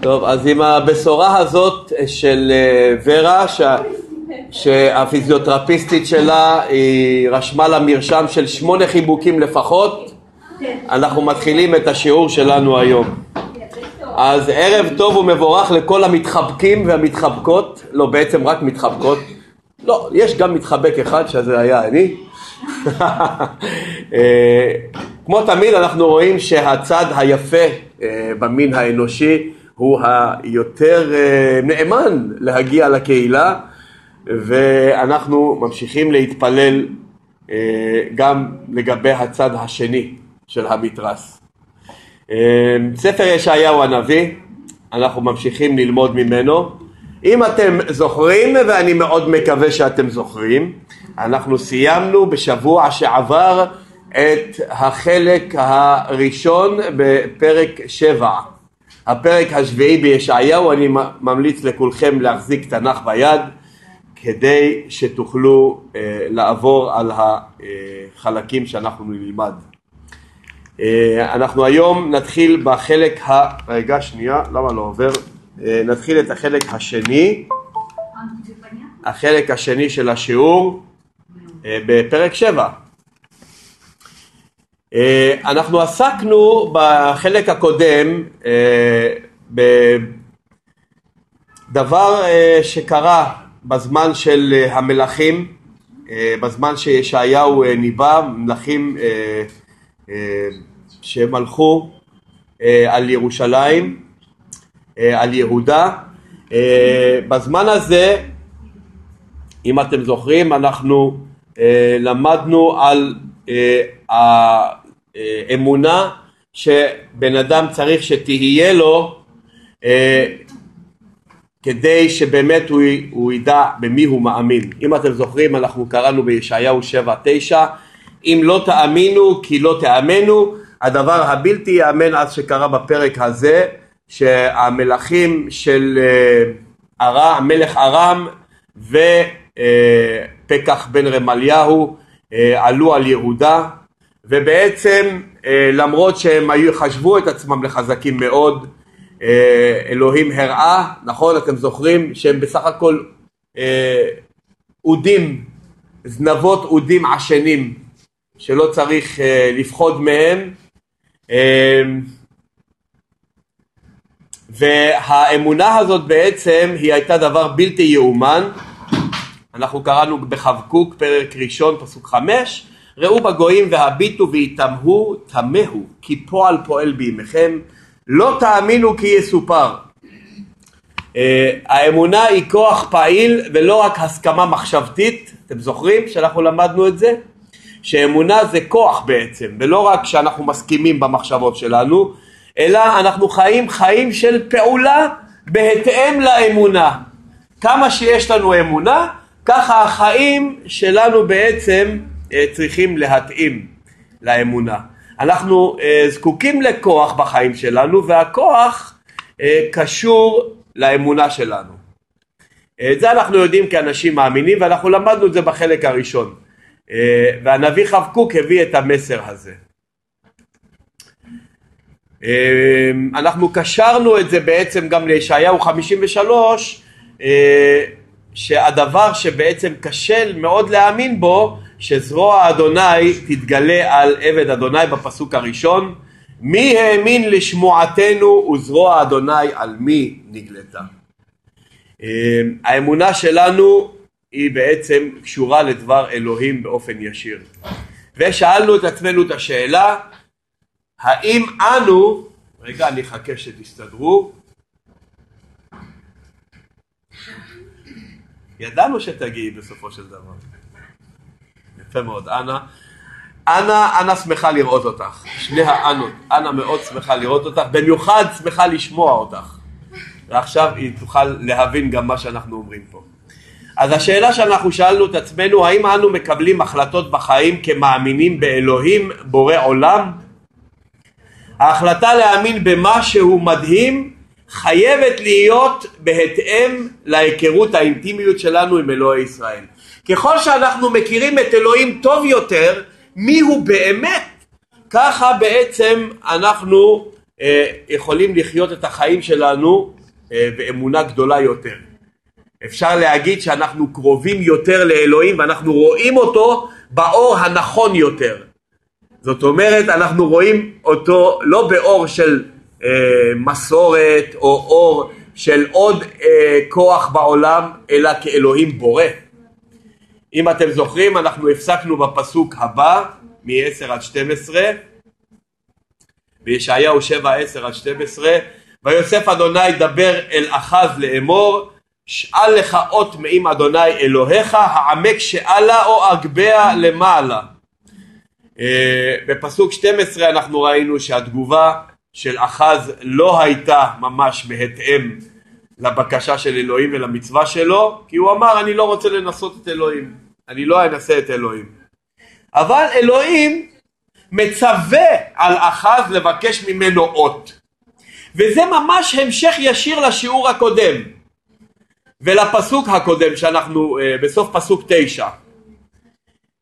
טוב, אז עם הבשורה הזאת של אה, ורה, ש... שהפיזיותרפיסטית שלה היא רשמה לה מרשם של שמונה חיבוקים לפחות, אנחנו מתחילים את השיעור שלנו היום. אז ערב טוב ומבורך לכל המתחבקים והמתחבקות, לא בעצם רק מתחבקות, לא, יש גם מתחבק אחד שזה היה אני. אה, כמו תמיד אנחנו רואים שהצד היפה אה, במין האנושי הוא היותר אה, נאמן להגיע לקהילה ואנחנו ממשיכים להתפלל גם לגבי הצד השני של המתרס. ספר ישעיהו הנביא, אנחנו ממשיכים ללמוד ממנו. אם אתם זוכרים, ואני מאוד מקווה שאתם זוכרים, אנחנו סיימנו בשבוע שעבר את החלק הראשון בפרק שבע. הפרק השביעי בישעיהו, אני ממליץ לכולכם להחזיק תנ"ך ביד כדי שתוכלו אה, לעבור על החלקים שאנחנו נלמד. אה, אנחנו היום נתחיל בחלק ה... רגע, שנייה, למה לא עובר? אה, נתחיל את החלק השני, החלק השני של השיעור אה, בפרק 7. אנחנו עסקנו בחלק הקודם בדבר שקרה בזמן של המלכים, בזמן שישעיהו ניבא, מלכים שמלכו על ירושלים אה, על יהודה. אה, בזמן הזה, אם אתם זוכרים, אנחנו אה, למדנו על האמונה שבן אדם צריך שתהיה לו כדי שבאמת הוא, הוא ידע במי הוא מאמין. אם אתם זוכרים אנחנו קראנו בישעיהו 7-9 אם לא תאמינו כי לא תאמנו הדבר הבלתי ייאמן אז שקרה בפרק הזה שהמלכים של אה, ארם, מלך ארם ופקח בן רמליהו אה, עלו על יהודה ובעצם אה, למרות שהם היו, חשבו את עצמם לחזקים מאוד אלוהים הראה, נכון? אתם זוכרים שהם בסך הכל אודים, זנבות אודים עשנים שלא צריך לפחוד מהם. והאמונה הזאת בעצם היא הייתה דבר בלתי יאומן. אנחנו קראנו בחבקוק פרק ראשון פסוק חמש ראו בגויים והביטו ויתמהו תמהו כי פועל פועל בימיכם לא תאמינו כי יסופר uh, האמונה היא כוח פעיל ולא רק הסכמה מחשבתית אתם זוכרים שאנחנו למדנו את זה? שאמונה זה כוח בעצם ולא רק שאנחנו מסכימים במחשבות שלנו אלא אנחנו חיים חיים של פעולה בהתאם לאמונה. כמה שיש לנו אמונה, ככה החיים שלנו בעצם אה, צריכים להתאים לאמונה. אנחנו אה, זקוקים לכוח בחיים שלנו והכוח אה, קשור לאמונה שלנו. את זה אנחנו יודעים כאנשים מאמינים ואנחנו למדנו את זה בחלק הראשון. והנביא חבקוק הביא את המסר הזה. אנחנו קשרנו את זה בעצם גם לישעיהו 53 אה, שהדבר שבעצם קשה מאוד להאמין בו שזרוע אדוני תתגלה על עבד אדוני בפסוק הראשון מי האמין לשמועתנו וזרוע אדוני על מי נגלתה. אמ, האמונה שלנו היא בעצם קשורה לדבר אלוהים באופן ישיר ושאלנו את עצמנו את השאלה האם אנו, רגע אני אחכה שתסתדרו, ידענו שתגיעי בסופו של דבר. יפה מאוד, אנה. אנה, אנה שמחה לראות אותך. שני האנות. אנה מאוד שמחה לראות אותך, במיוחד שמחה לשמוע אותך. ועכשיו היא תוכל להבין גם מה שאנחנו אומרים פה. אז השאלה שאנחנו שאלנו את עצמנו, האם אנו מקבלים החלטות בחיים כמאמינים באלוהים בורא עולם? ההחלטה להאמין במשהו מדהים חייבת להיות בהתאם להיכרות האינטימיות שלנו עם אלוהי ישראל. ככל שאנחנו מכירים את אלוהים טוב יותר, מי הוא באמת, ככה בעצם אנחנו אה, יכולים לחיות את החיים שלנו אה, באמונה גדולה יותר. אפשר להגיד שאנחנו קרובים יותר לאלוהים ואנחנו רואים אותו באור הנכון יותר. זאת אומרת, אנחנו רואים אותו לא באור של אה, מסורת או אור של עוד אה, כוח בעולם, אלא כאלוהים בורא. אם אתם זוכרים, אנחנו הפסקנו בפסוק הבא, מ-10 עד 12, בישעיהו 7, 10 עד 12, ויוסף אדוני דבר אל אחז לאמור, שאל לך אות מעם אדוני אלוהיך, העמק שאלה או אגביה למעלה. אה, בפסוק 12 אנחנו ראינו שהתגובה של אחז לא הייתה ממש בהתאם לבקשה של אלוהים ולמצווה שלו, כי הוא אמר אני לא רוצה לנסות את אלוהים, אני לא אנסה את אלוהים. אבל אלוהים מצווה על אחז לבקש ממנו אות. וזה ממש המשך ישיר לשיעור הקודם ולפסוק הקודם שאנחנו אה, בסוף פסוק תשע.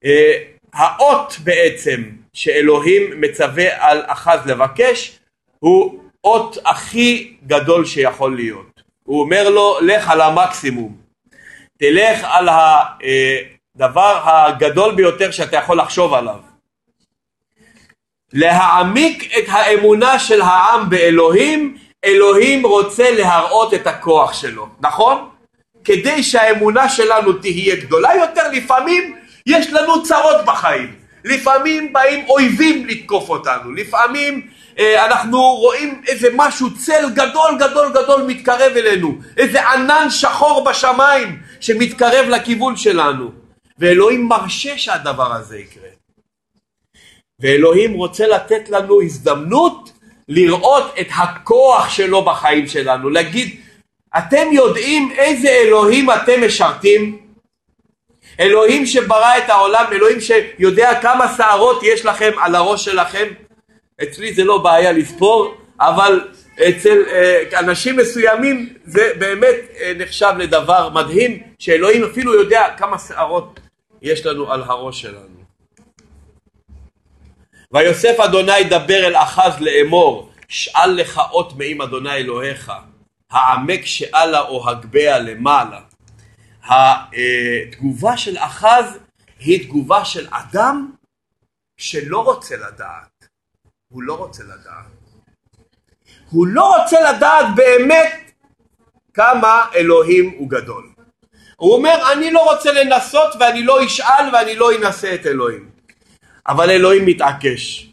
אה, האות בעצם שאלוהים מצווה על אחז לבקש הוא אות הכי גדול שיכול להיות. הוא אומר לו לך על המקסימום, תלך על הדבר הגדול ביותר שאתה יכול לחשוב עליו. להעמיק את האמונה של העם באלוהים, אלוהים רוצה להראות את הכוח שלו, נכון? כדי שהאמונה שלנו תהיה גדולה יותר, לפעמים יש לנו צרות בחיים. לפעמים באים אויבים לתקוף אותנו, לפעמים אה, אנחנו רואים איזה משהו, צל גדול גדול גדול מתקרב אלינו, איזה ענן שחור בשמיים שמתקרב לכיוון שלנו, ואלוהים מרשה שהדבר הזה יקרה. ואלוהים רוצה לתת לנו הזדמנות לראות את הכוח שלו בחיים שלנו, להגיד אתם יודעים איזה אלוהים אתם משרתים? אלוהים שברא את העולם, אלוהים שיודע כמה שערות יש לכם על הראש שלכם? אצלי זה לא בעיה לספור, אבל אצל אה, אנשים מסוימים זה באמת אה, נחשב לדבר מדהים, שאלוהים אפילו יודע כמה שערות יש לנו על הראש שלנו. ויוסף אדוני דבר אל אחז לאמור, שאל לך אות מעם אדוני אלוהיך, העמק שאלה או הגביה למעלה. התגובה של אחז היא תגובה של אדם שלא רוצה לדעת. הוא לא רוצה לדעת. הוא לא רוצה לדעת באמת כמה אלוהים הוא גדול. הוא אומר אני לא רוצה לנסות ואני לא אשאל ואני לא אנסה את אלוהים. אבל אלוהים מתעקש.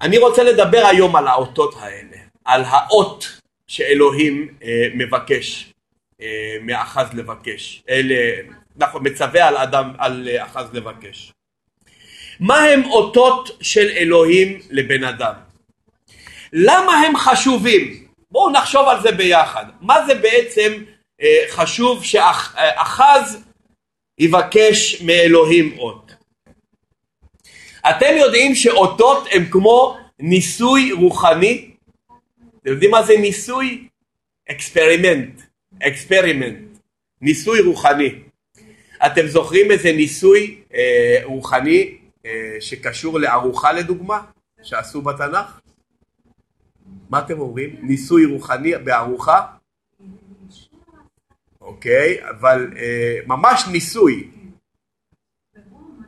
אני רוצה לדבר היום על האותות האלה, על האות שאלוהים אה, מבקש, אה, מאחז לבקש, אלה, נכון, מצווה על אדם, על אה, אחז לבקש. מה הם אותות של אלוהים לבן אדם? למה הם חשובים? בואו נחשוב על זה ביחד. מה זה בעצם אה, חשוב שאחז יבקש מאלוהים אות? אתם יודעים שאותות הם כמו ניסוי רוחני? אתם יודעים מה זה ניסוי? experiment, experiment, ניסוי רוחני. אתם זוכרים איזה ניסוי אה, רוחני אה, שקשור לארוחה לדוגמה, שעשו בתנ"ך? מה אתם אומרים? ניסוי רוחני בארוחה? אוקיי, אבל אה, ממש ניסוי.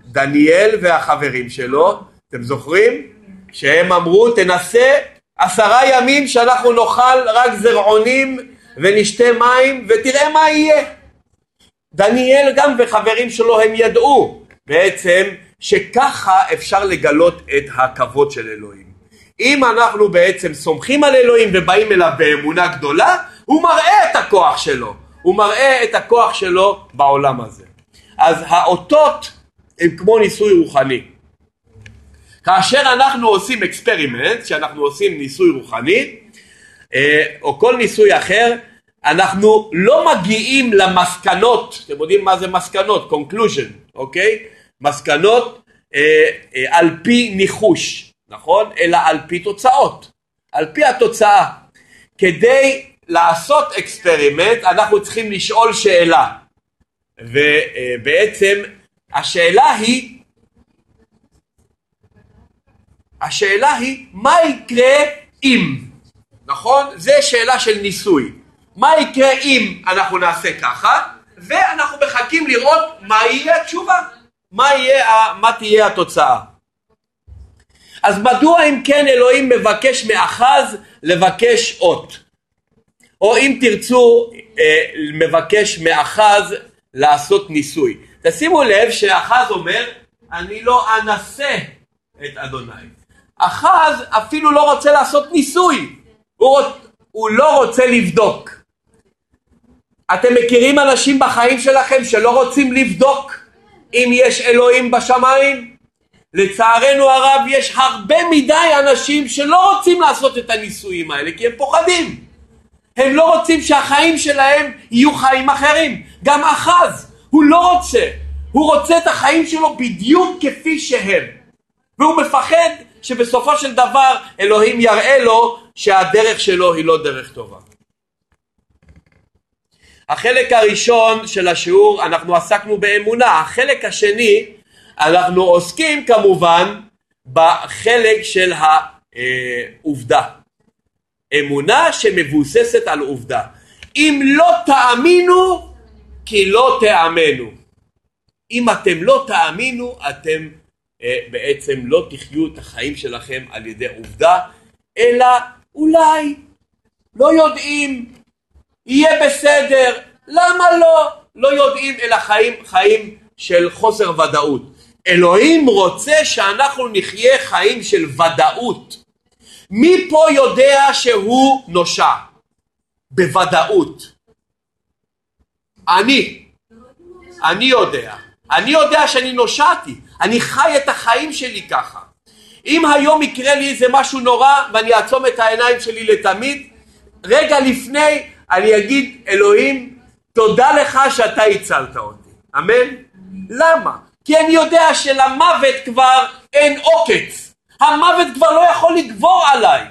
דניאל והחברים שלו, אתם זוכרים? שהם אמרו תנסה עשרה ימים שאנחנו נאכל רק זרעונים ונשתה מים ותראה מה יהיה. דניאל גם וחברים שלו הם ידעו בעצם שככה אפשר לגלות את הכבוד של אלוהים. אם אנחנו בעצם סומכים על אלוהים ובאים אליו באמונה גדולה, הוא מראה את הכוח שלו. הוא מראה את הכוח שלו בעולם הזה. אז האותות הם כמו ניסוי רוחני. כאשר אנחנו עושים experiment, שאנחנו עושים ניסוי רוחני, אה, או כל ניסוי אחר, אנחנו לא מגיעים למסקנות, אתם יודעים מה זה מסקנות? conclusion, אוקיי? מסקנות אה, אה, על פי ניחוש, נכון? אלא על פי תוצאות, על פי התוצאה. כדי לעשות experiment אנחנו צריכים לשאול שאלה, ובעצם השאלה היא, השאלה היא מה יקרה אם, נכון? זה שאלה של ניסוי. מה יקרה אם אנחנו נעשה ככה, ואנחנו מחכים לראות מה יהיה התשובה, מה, יהיה, מה תהיה התוצאה. אז מדוע אם כן אלוהים מבקש מאחז לבקש אות? או אם תרצו אה, מבקש מאחז לעשות ניסוי. תשימו לב שאחז אומר אני לא אנסה את אדוני. אחז אפילו לא רוצה לעשות ניסוי, הוא. הוא לא רוצה לבדוק. אתם מכירים אנשים בחיים שלכם שלא רוצים לבדוק אם יש אלוהים בשמיים? לצערנו הרב יש הרבה מדי אנשים שלא רוצים לעשות את הניסויים האלה כי הם פוחדים. הם לא רוצים שהחיים שלהם יהיו חיים אחרים. גם אחז, הוא לא רוצה. הוא רוצה את החיים שלו בדיוק כפי שהם. והוא מפחד שבסופו של דבר אלוהים יראה לו שהדרך שלו היא לא דרך טובה. החלק הראשון של השיעור אנחנו עסקנו באמונה, החלק השני אנחנו עוסקים כמובן בחלק של העובדה. אמונה שמבוססת על עובדה. אם לא תאמינו כי לא תאמנו. אם אתם לא תאמינו אתם אה, בעצם לא תחיו את החיים שלכם על ידי עובדה אלא אולי לא יודעים יהיה בסדר למה לא לא יודעים אלא חיים חיים של חוסר ודאות אלוהים רוצה שאנחנו נחיה חיים של ודאות מי פה יודע שהוא נושע? בוודאות. אני. אני יודע. אני יודע שאני נושעתי. אני חי את החיים שלי ככה. אם היום יקרה לי איזה משהו נורא ואני אעצום את העיניים שלי לתמיד, רגע לפני אני אגיד אלוהים תודה לך שאתה הצלת אותי. אמן? למה? כי אני יודע שלמוות כבר אין עוקץ. המוות כבר לא יכול לגבור עליי.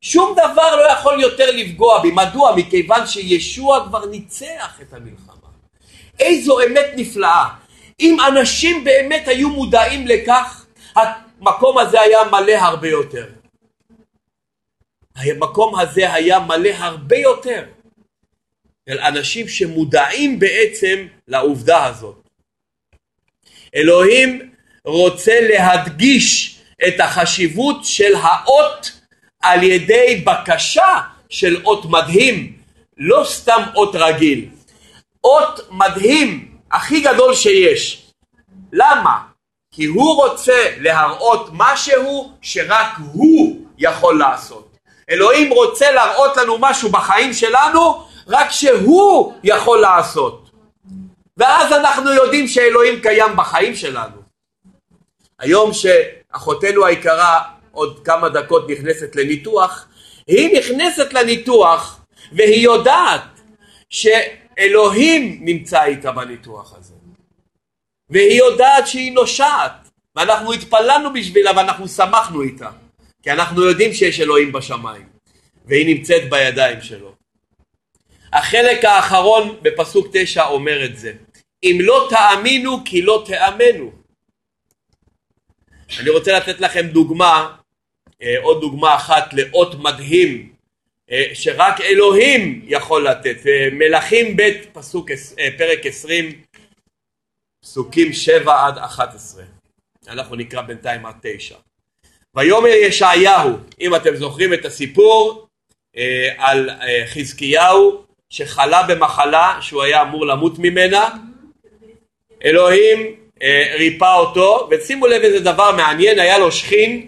שום דבר לא יכול יותר לפגוע בי. מדוע? מכיוון שישוע כבר ניצח את המלחמה. איזו אמת נפלאה. אם אנשים באמת היו מודעים לכך, המקום הזה היה מלא הרבה יותר. המקום הזה היה מלא הרבה יותר. של אנשים שמודעים בעצם לעובדה הזאת. אלוהים רוצה להדגיש את החשיבות של האות על ידי בקשה של אות מדהים, לא סתם אות רגיל. אות מדהים הכי גדול שיש. למה? כי הוא רוצה להראות משהו שרק הוא יכול לעשות. אלוהים רוצה להראות לנו משהו בחיים שלנו רק שהוא יכול לעשות. ואז אנחנו יודעים שאלוהים קיים בחיים שלנו. היום ש... אחותנו היקרה עוד כמה דקות נכנסת לניתוח, היא נכנסת לניתוח והיא יודעת שאלוהים נמצא איתה בניתוח הזה. והיא יודעת שהיא נושעת, ואנחנו התפללנו בשבילה ואנחנו שמחנו איתה, כי אנחנו יודעים שיש אלוהים בשמיים, והיא נמצאת בידיים שלו. החלק האחרון בפסוק תשע אומר את זה, אם לא תאמינו כי לא תאמנו. אני רוצה לתת לכם דוגמה, אה, עוד דוגמה אחת לאות מדהים אה, שרק אלוהים יכול לתת. אה, מלכים ב' פסוק, פרק 20 פסוקים 7 עד 11. אנחנו נקרא בינתיים עד 9. ויאמר ישעיהו, אם אתם זוכרים את הסיפור על חזקיהו שחלה במחלה שהוא היה אמור למות ממנה, אלוהים אה, ריפא אותו, ושימו לב איזה דבר מעניין, היה לו שכין,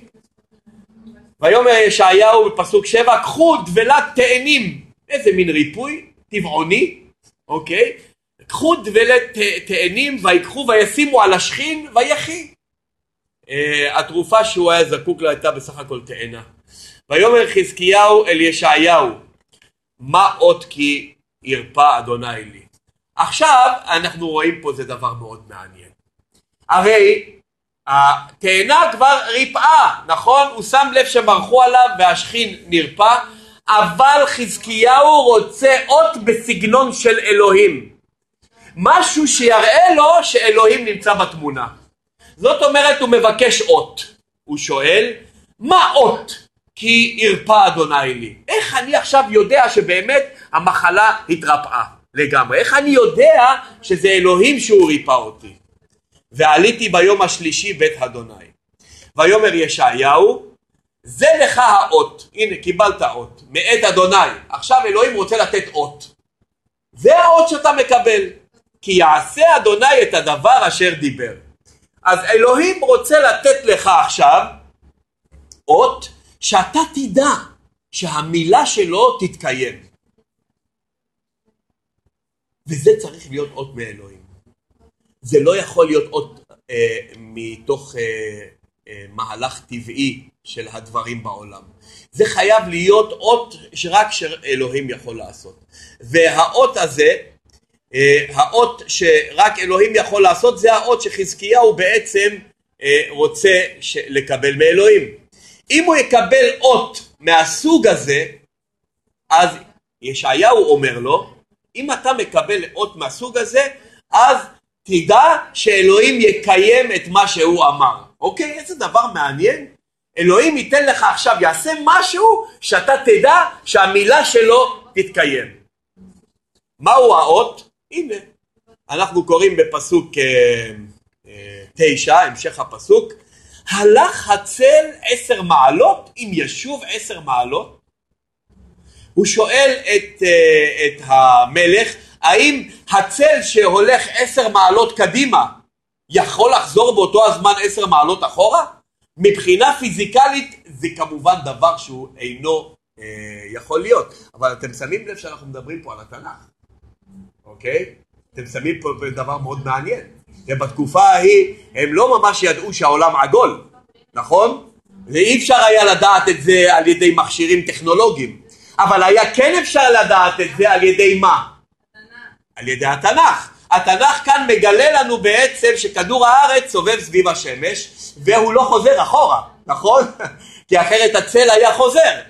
ויאמר ישעיהו בפסוק שבע, קחו דבלת תאנים, איזה מין ריפוי, טבעוני, אוקיי? קחו דבלת תאנים ויקחו וישימו על השכין ויחי. Uh, התרופה שהוא היה זקוק לה הייתה בסך הכל תאנה. ויאמר חזקיהו אל ישעיהו, מה עוד כי ירפא אדוני לי. עכשיו אנחנו רואים פה זה דבר מאוד מעניין. הרי התאנה כבר ריפאה, נכון? הוא שם לב שמרחו עליו והשכין נרפא, אבל חזקיהו רוצה אות בסגנון של אלוהים. משהו שיראה לו שאלוהים נמצא בתמונה. זאת אומרת הוא מבקש אות. הוא שואל, מה אות כי הרפא אדוני לי. איך אני עכשיו יודע שבאמת המחלה התרפאה לגמרי? איך אני יודע שזה אלוהים שהוא ריפא אותי? ועליתי ביום השלישי בית אדוני. ויאמר ישעיהו, זה לך האות, הנה קיבלת אות, מאת אדוני. עכשיו אלוהים רוצה לתת אות. זה האות שאתה מקבל. כי יעשה אדוני את הדבר אשר דיבר. אז אלוהים רוצה לתת לך עכשיו אות שאתה תדע שהמילה שלו תתקיים. וזה צריך להיות אות מאלוהים. זה לא יכול להיות אות אה, מתוך אה, אה, מהלך טבעי של הדברים בעולם. זה חייב להיות אות שרק שאלוהים יכול לעשות. והאות הזה, האות שרק אלוהים יכול לעשות, זה האות שחזקיהו בעצם אה, רוצה לקבל מאלוהים. אם הוא יקבל אות מהסוג הזה, אז ישעיהו אומר לו, אם אתה מקבל אות מהסוג הזה, אז תדע שאלוהים יקיים את מה שהוא אמר. אוקיי? איזה דבר מעניין. אלוהים ייתן לך עכשיו, יעשה משהו שאתה תדע שהמילה שלו תתקיים. מהו האות? הנה, אנחנו קוראים בפסוק אה, אה, תשע, המשך הפסוק, הלך הצל עשר מעלות אם ישוב עשר מעלות? הוא שואל את, אה, את המלך האם הצל שהולך עשר מעלות קדימה יכול לחזור באותו הזמן עשר מעלות אחורה? מבחינה פיזיקלית זה כמובן דבר שהוא אינו אה, יכול להיות, אבל אתם שמים לב שאנחנו מדברים פה על התנ"ך, אוקיי? אתם שמים פה דבר מאוד מעניין. ובתקופה ההיא הם לא ממש ידעו שהעולם עגול, נכון? ואי אפשר היה לדעת את זה על ידי מכשירים טכנולוגיים, אבל היה כן אפשר לדעת את זה על ידי מה? על ידי התנ"ך. התנ"ך כאן מגלה לנו בעצם שכדור הארץ סובב סביב השמש והוא לא חוזר אחורה, נכון? כי אחרת הצל היה חוזר.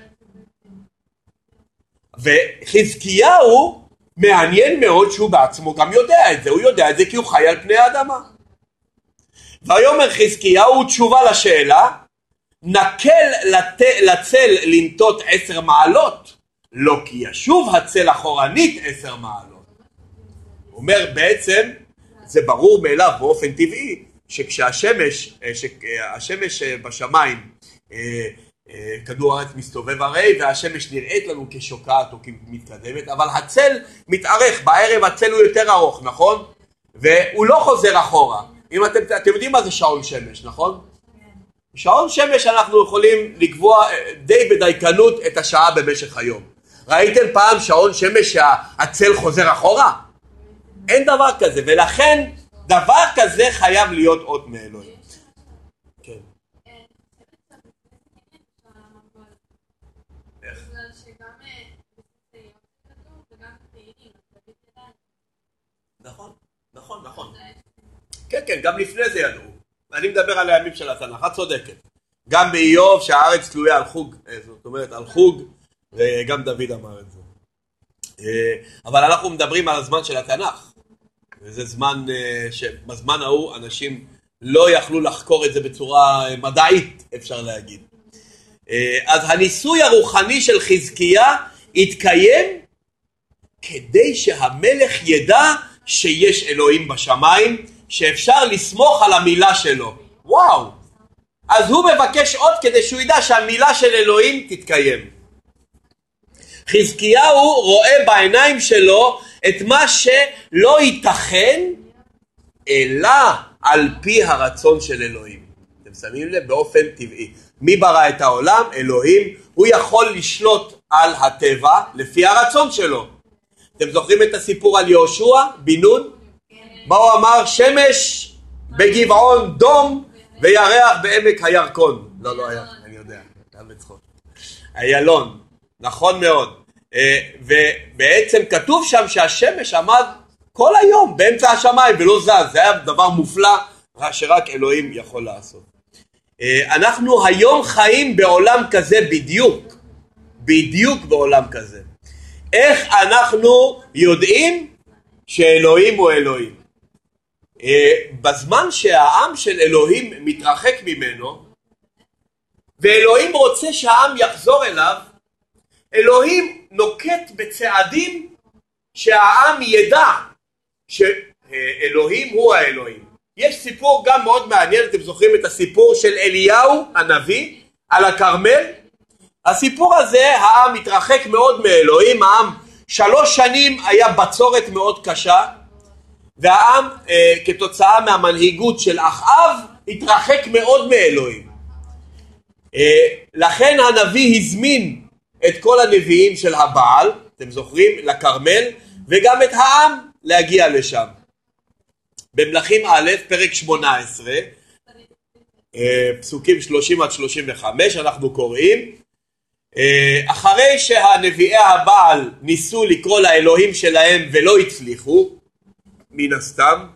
וחזקיהו מעניין מאוד שהוא בעצמו גם יודע את זה, הוא יודע את זה כי הוא חי על פני האדמה. ויאמר חזקיהו תשובה לשאלה נקל לת... לצל לנטות עשר מעלות לא כי ישוב הצל אחורנית עשר מעלות אומר בעצם זה ברור מאליו באופן טבעי שכשהשמש אה, שהשמש אה, בשמיים אה, כדור הארץ מסתובב הרי והשמש נראית לנו כשוקעת או כמתקדמת אבל הצל מתארך בערב הצל הוא יותר ארוך נכון? והוא לא חוזר אחורה אם אתם, אתם יודעים מה זה שעון שמש נכון? שעון שמש אנחנו יכולים לקבוע די בדייקנות את השעה במשך היום ראיתם פעם שעון שמש שהצל חוזר אחורה? אין דבר כזה, ולכן דבר כזה חייב להיות אות מאלוהים. כן. נכון, נכון, נכון. כן, כן, גם לפני זה ידעו. אני מדבר על הימים של התנ"ך, את צודקת. גם באיוב שהארץ תלויה על חוג, אה, זאת אומרת על חוג, וגם דוד אמר את זה. אה, אבל אנחנו מדברים על הזמן של התנ"ך. וזה זמן אה, שבזמן ההוא אנשים לא יכלו לחקור את זה בצורה אה, מדעית, אפשר להגיד. אה, אז הניסוי הרוחני של חזקיה התקיים כדי שהמלך ידע שיש אלוהים בשמיים, שאפשר לסמוך על המילה שלו. וואו! אז הוא מבקש עוד כדי שהוא ידע שהמילה של אלוהים תתקיים. חזקיהו רואה בעיניים שלו את מה שלא ייתכן אלא על פי הרצון של אלוהים. אתם שמים לב? באופן טבעי. מי ברא את העולם? אלוהים. הוא יכול לשלוט על הטבע לפי הרצון שלו. אתם זוכרים את הסיפור על יהושע בן נון? מה הוא אמר? שמש בגבעון דום וירח בעמק הירקון. לא, לא היה, אני יודע, היה בצחוק. איילון, נכון מאוד. אה, ובעצם כתוב שם שהשמש עמד כל היום באמצע השמיים ולא זז, זה היה דבר מופלא שרק אלוהים יכול לעשות. אה, אנחנו היום חיים בעולם כזה בדיוק, בדיוק בעולם כזה. איך אנחנו יודעים שאלוהים הוא אלוהים? אה, בזמן שהעם של אלוהים מתרחק ממנו ואלוהים רוצה שהעם יחזור אליו, אלוהים נוקט בצעדים שהעם ידע שאלוהים הוא האלוהים. יש סיפור גם מאוד מעניין, אתם זוכרים את הסיפור של אליהו הנביא על הכרמל? הסיפור הזה, העם התרחק מאוד מאלוהים, העם שלוש שנים היה בצורת מאוד קשה, והעם אה, כתוצאה מהמנהיגות של אחאב התרחק מאוד מאלוהים. אה, לכן הנביא הזמין את כל הנביאים של הבעל, אתם זוכרים, לכרמל, וגם את העם להגיע לשם. במלכים א', פרק 18, אה, פסוקים 30 עד 35, אנחנו קוראים אחרי שהנביאי הבעל ניסו לקרוא לאלוהים שלהם ולא הצליחו, מן הסתם,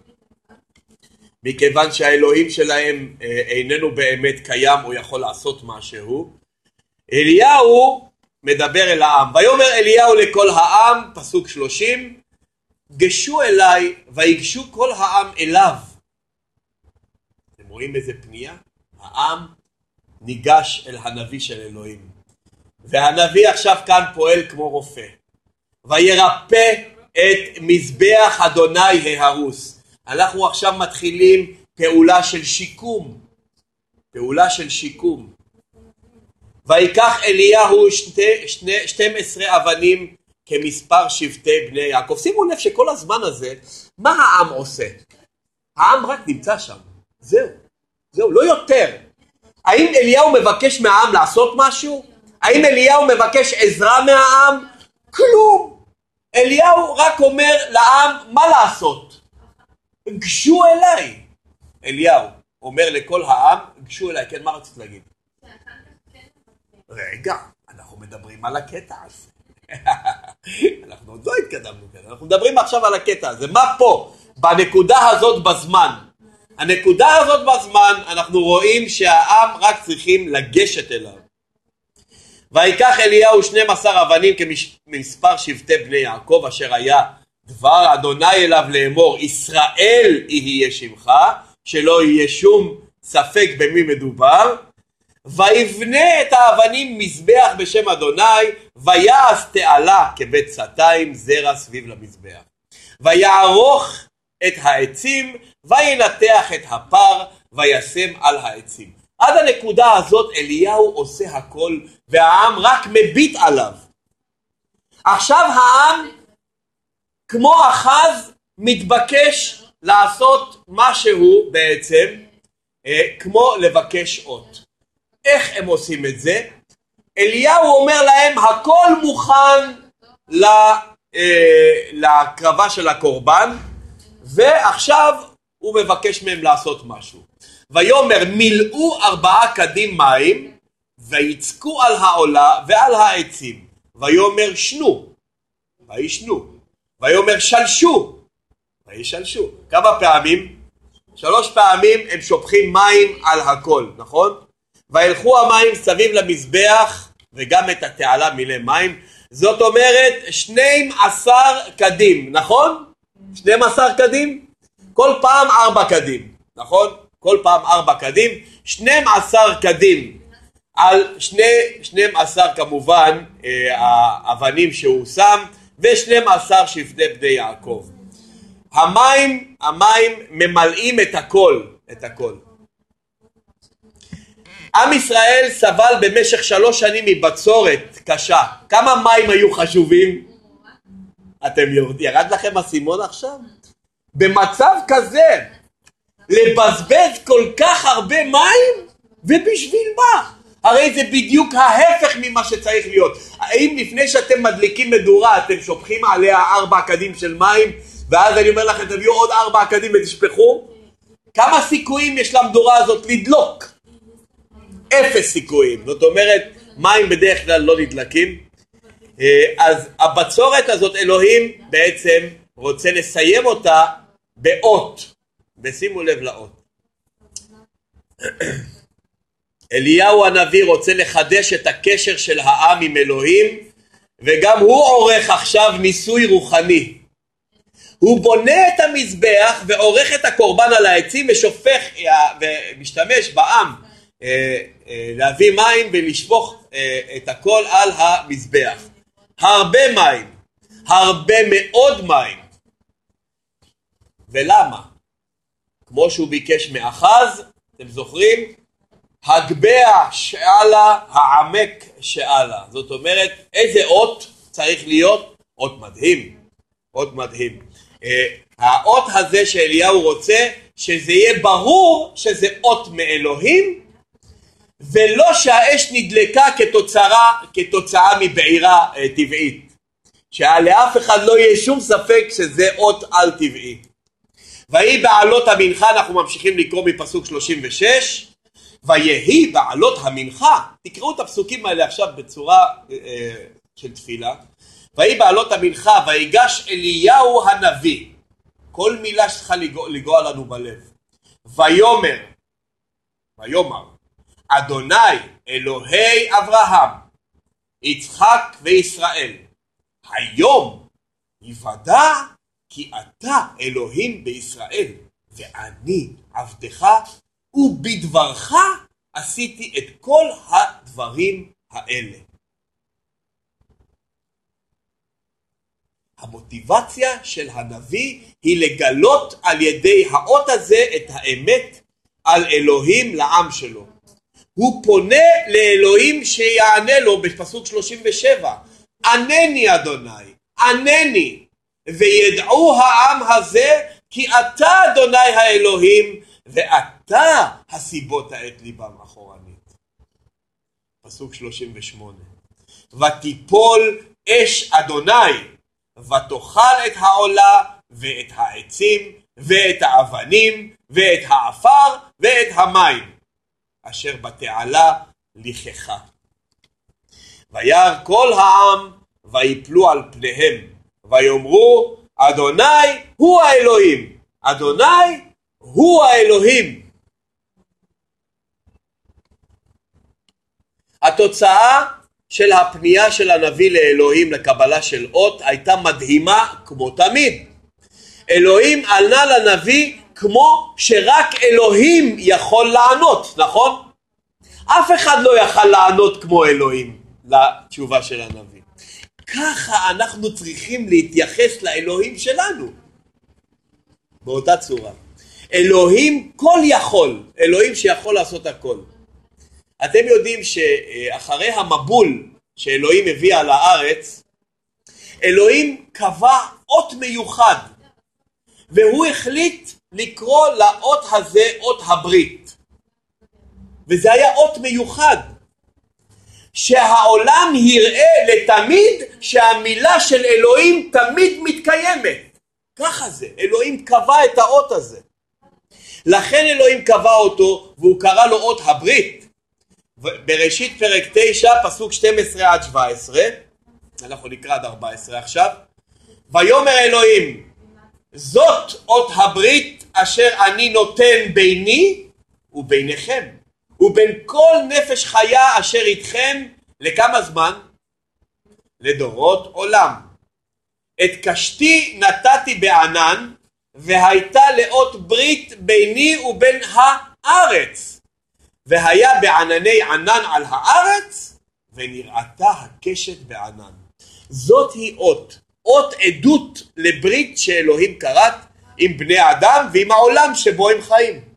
מכיוון שהאלוהים שלהם אה, איננו באמת קיים או יכול לעשות משהו, אליהו מדבר אל העם. ויאמר אליהו לכל העם, פסוק שלושים, גשו אליי ויגשו כל העם אליו. אתם רואים איזה פנייה? העם ניגש אל הנביא של אלוהים. והנביא עכשיו כאן פועל כמו רופא. וירפא את מזבח אדוני ההרוס. אנחנו עכשיו מתחילים פעולה של שיקום. פעולה של שיקום. ויקח אליהו שתי, שני, 12 אבנים כמספר שבטי בני יעקב. שימו לב שכל הזמן הזה, מה העם עושה? העם רק נמצא שם. זהו. זהו, לא יותר. האם אליהו מבקש מהעם לעשות משהו? האם אליהו מבקש עזרה מהעם? כלום. אליהו רק אומר לעם מה לעשות. גשו אליי. אליהו אומר לכל העם, גשו אליי. כן, מה רצית להגיד? רגע, אנחנו מדברים על הקטע הזה. אנחנו עוד לא התקדמנו כאן, אנחנו מדברים עכשיו על הקטע הזה. מה פה? בנקודה הזאת בזמן. הנקודה הזאת בזמן, אנחנו רואים שהעם רק צריכים לגשת אליו. ויקח אליהו 12 אבנים כמספר שבטי בני יעקב אשר היה דבר אדוני אליו לאמור ישראל יהיה שמך שלא יהיה שום ספק במי מדובר. ויבנה את האבנים מזבח בשם אדוני ויעש תעלה כבית סתיים זרע סביב למזבח. ויערוך את העצים וינתח את הפר וישם על העצים עד הנקודה הזאת אליהו עושה הכל והעם רק מביט עליו. עכשיו העם כמו אחז מתבקש לעשות משהו בעצם אה, כמו לבקש אות. איך הם עושים את זה? אליהו אומר להם הכל מוכן אה, להקרבה של הקורבן ועכשיו הוא מבקש מהם לעשות משהו. ויאמר מילאו ארבעה קדים מים ויצקו על העולה ועל העצים ויאמר שנו וישנו ויאמר שלשו וישלשו כמה פעמים? שלוש פעמים הם שופכים מים על הכל נכון? וילכו המים סביב למזבח וגם את התעלה מילא מים זאת אומרת שנים עשר קדים נכון? שנים עשר קדים? כל פעם ארבע קדים נכון? כל פעם ארבע קדים, 12 קדים על שני, 12 כמובן אה, האבנים שהוא שם ו-12 שבטי בני יעקב. המים, המים ממלאים את הכל, את הכל. עם ישראל סבל במשך שלוש שנים מבצורת קשה. כמה מים היו חשובים? אתם יורד, ירד לכם אסימון עכשיו? במצב כזה לבזבז כל כך הרבה מים? ובשביל מה? הרי זה בדיוק ההפך ממה שצריך להיות. האם לפני שאתם מדליקים מדורה אתם שופכים עליה ארבע קדים של מים ואז אני אומר לכם תביאו עוד ארבע קדים ותשפכו? כמה סיכויים יש למדורה הזאת לדלוק? אפס סיכויים. זאת אומרת, מים בדרך כלל לא נדלקים. אה, אז הבצורת הזאת, אלוהים בעצם רוצה לסיים אותה באות. ושימו לב לאות. אליהו הנביא רוצה לחדש את הקשר של העם עם אלוהים וגם הוא עורך עכשיו ניסוי רוחני. הוא בונה את המזבח ועורך את הקורבן על העצים ושופך ומשתמש בעם אה, אה, להביא מים ולשפוך אה, את הכל על המזבח. הרבה מים, הרבה מאוד מים. ולמה? כמו שהוא ביקש מאחז, אתם זוכרים? הגבע שאלה, העמק שאלה. זאת אומרת, איזה אות צריך להיות? אות מדהים. אות מדהים. האות הזה שאליהו רוצה, שזה יהיה ברור שזה אות מאלוהים, ולא שהאש נדלקה כתוצאה, כתוצאה מבעירה אה, טבעית. שלאף אחד לא יהיה שום ספק שזה אות על טבעי. ויהי בעלות המנחה, אנחנו ממשיכים לקרוא מפסוק 36, ויהי בעלות המנחה, תקראו את הפסוקים האלה עכשיו בצורה אה, אה של תפילה, ויהי בעלות המנחה, ויגש אליהו הנביא, כל מילה שצריכה לגוע, לגוע לנו בלב, ויאמר, ויאמר, אדוני אלוהי אברהם, יצחק וישראל, היום יוודע כי אתה אלוהים בישראל, ואני עבדך, ובדברך עשיתי את כל הדברים האלה. המוטיבציה של הנביא היא לגלות על ידי האות הזה את האמת על אלוהים לעם שלו. הוא פונה לאלוהים שיענה לו בפסוק 37 ענני אדוני ענני וידעו העם הזה כי אתה אדוני האלוהים ואתה הסיבות את ליבם אחורנית. פסוק 38 ותיפול אש אדוני ותאכל את העולה ואת העצים ואת האבנים ואת העפר ואת המים אשר בתעלה לכחה. וירא כל העם ויפלו על פניהם ויאמרו אדוני הוא האלוהים אדוני הוא האלוהים התוצאה של הפנייה של הנביא לאלוהים לקבלה של אות הייתה מדהימה כמו תמיד. אלוהים ענה לנביא כמו שרק אלוהים יכול לענות, נכון? אף אחד לא יכל לענות כמו אלוהים לתשובה של הנביא. ככה אנחנו צריכים להתייחס לאלוהים שלנו. באותה צורה. אלוהים כל יכול, אלוהים שיכול לעשות הכל. אתם יודעים שאחרי המבול שאלוהים הביא על הארץ, אלוהים קבע אות מיוחד, והוא החליט לקרוא לאות הזה אות הברית. וזה היה אות מיוחד, שהעולם יראה לתמיד שהמילה של אלוהים תמיד מתקיימת. ככה זה, אלוהים קבע את האות הזה. לכן אלוהים קבע אותו והוא קרא לו אות הברית. בראשית פרק 9 פסוק 12 עד 17 אנחנו נקרא עד 14 עכשיו ויאמר אלוהים זאת אות הברית אשר אני נותן ביני וביניכם ובין כל נפש חיה אשר איתכם לכמה זמן? לדורות עולם. את קשתי נתתי בענן והייתה לאות ברית ביני ובין הארץ והיה בענני ענן על הארץ ונראתה הקשת בענן. זאת היא אות, אות עדות לברית שאלוהים כרת עם בני אדם ועם העולם שבו הם חיים.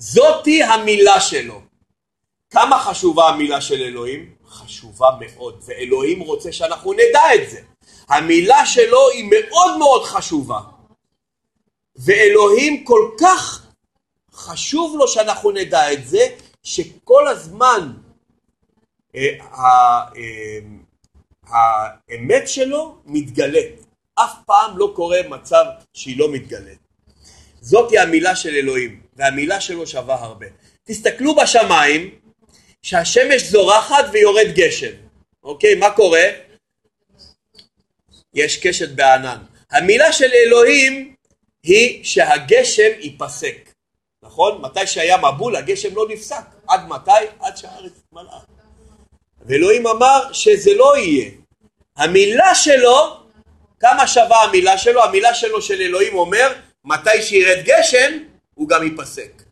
זאתי המילה שלו. כמה חשובה המילה של אלוהים? חשובה מאוד, ואלוהים רוצה שאנחנו נדע את זה. המילה שלו היא מאוד מאוד חשובה. ואלוהים כל כך חשוב לו שאנחנו נדע את זה, שכל הזמן אה, אה, האמת שלו מתגלית. אף פעם לא קורה מצב שהיא לא מתגלית. זאתי המילה של אלוהים, והמילה שלו שווה הרבה. תסתכלו בשמיים, שהשמש זורחת ויורד גשם. אוקיי, מה קורה? יש קשת בענן. המילה של אלוהים היא שהגשם ייפסק. נכון? מתי שהיה מבול הגשם לא נפסק. עד מתי? עד שהארץ התמלאה. ואלוהים אמר שזה לא יהיה. המילה שלו, כמה שווה המילה שלו? המילה שלו של אלוהים אומר, מתי שירד גשם, הוא גם ייפסק.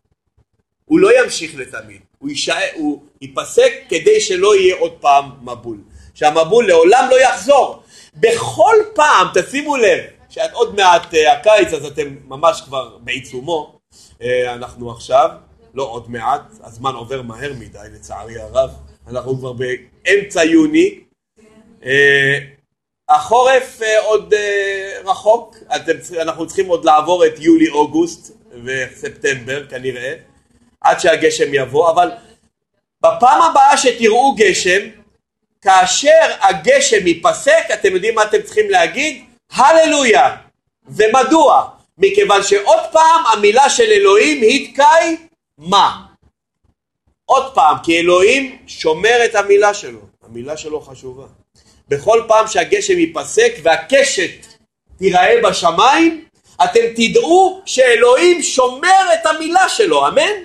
הוא לא ימשיך לתמיד, הוא, יישאר, הוא ייפסק כדי שלא יהיה עוד פעם מבול, שהמבול לעולם לא יחזור. בכל פעם, תשימו לב, שאת עוד מעט uh, הקיץ אז אתם ממש כבר בעיצומו, uh, אנחנו עכשיו, לא עוד מעט, הזמן עובר מהר מדי לצערי הרב, אנחנו כבר באמצע יוני, uh, החורף uh, עוד uh, רחוק, אתם, אנחנו צריכים עוד לעבור את יולי-אוגוסט וספטמבר כנראה, עד שהגשם יבוא, אבל בפעם הבאה שתראו גשם, כאשר הגשם ייפסק, אתם יודעים מה אתם צריכים להגיד? הללויה. ומדוע? מכיוון שעוד פעם המילה של אלוהים התקאי מה? עוד פעם, כי אלוהים שומר את המילה שלו, המילה שלו חשובה. בכל פעם שהגשם ייפסק והקשת תיראה בשמיים, אתם תדעו שאלוהים שומר את המילה שלו, אמן?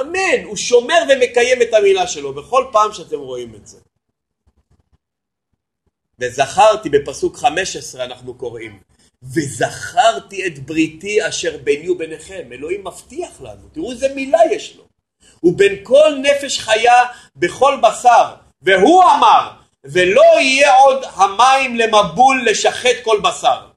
אמן, הוא שומר ומקיים את המילה שלו בכל פעם שאתם רואים את זה. וזכרתי בפסוק 15 אנחנו קוראים וזכרתי את בריתי אשר ביני וביניכם אלוהים מבטיח לנו תראו איזה מילה יש לו ובין כל נפש חיה בכל בשר והוא אמר ולא יהיה עוד המים למבול לשחט כל בשר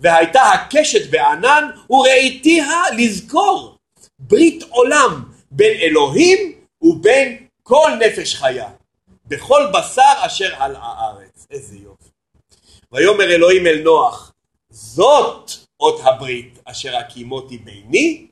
והייתה הקשת בענן וראיתיה לזכור ברית עולם בין אלוהים ובין כל נפש חיה בכל בשר אשר על הארץ. איזה יופי. ויאמר אלוהים אל נוח זאת אות הברית אשר הקימותי ביני